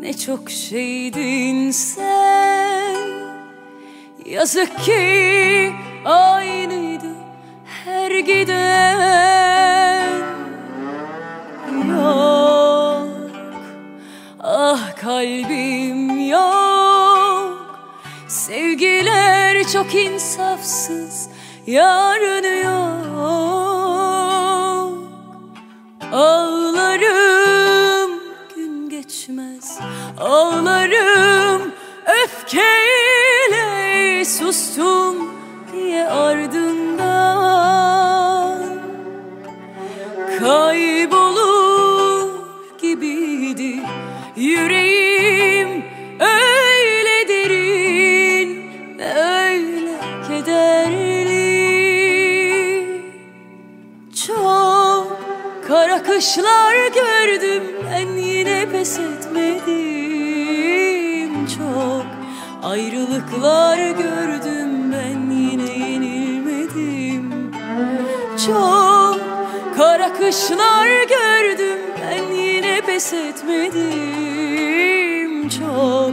ne çok şeydin sen. Yazık ki aynıydı her giden. Yok ah kalbim yok. Sevgiler çok insafsız yarın yok. Ağlarım Ağlarım öfkeyle sustum diye ardından. Kaybolur gibiydi yüreğim öyle derin ve öyle kederli. Çok kara kışlar gördüm Çok kara kışlar gördüm ben yine pes etmedim. Çok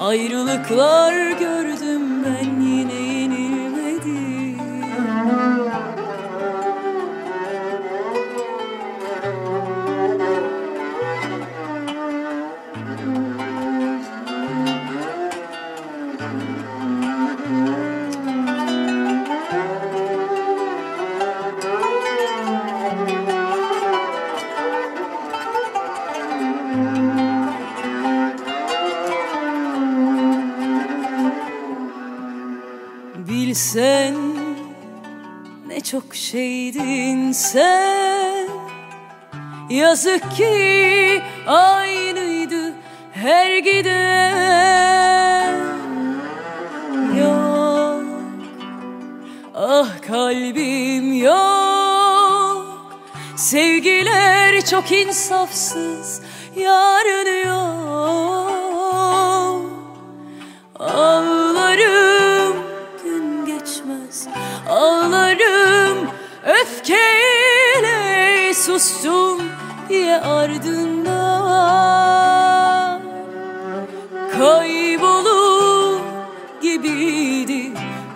ayrılıklar gördüm ben yine Bilsen ne çok şeydin sen. Yazık ki aynıydı her giden. Yok ah kalbim Sevgiler çok insafsız yarın yok. Ağlarım gün geçmez. Ağlarım öfkeyle sustum diye ardından. Kaybolur gibiydi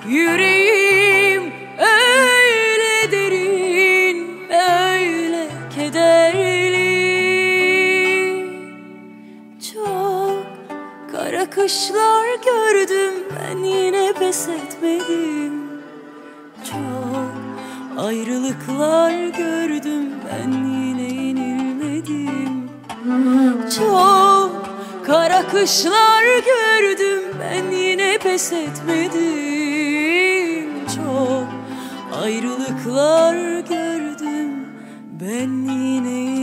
yüreğim kara kışlar gördüm ben yine pes etmedim. Çok ayrılıklar gördüm ben yine yenilmedim. Çok kara kışlar gördüm ben yine pes etmedim. Çok ayrılıklar gördüm ben yine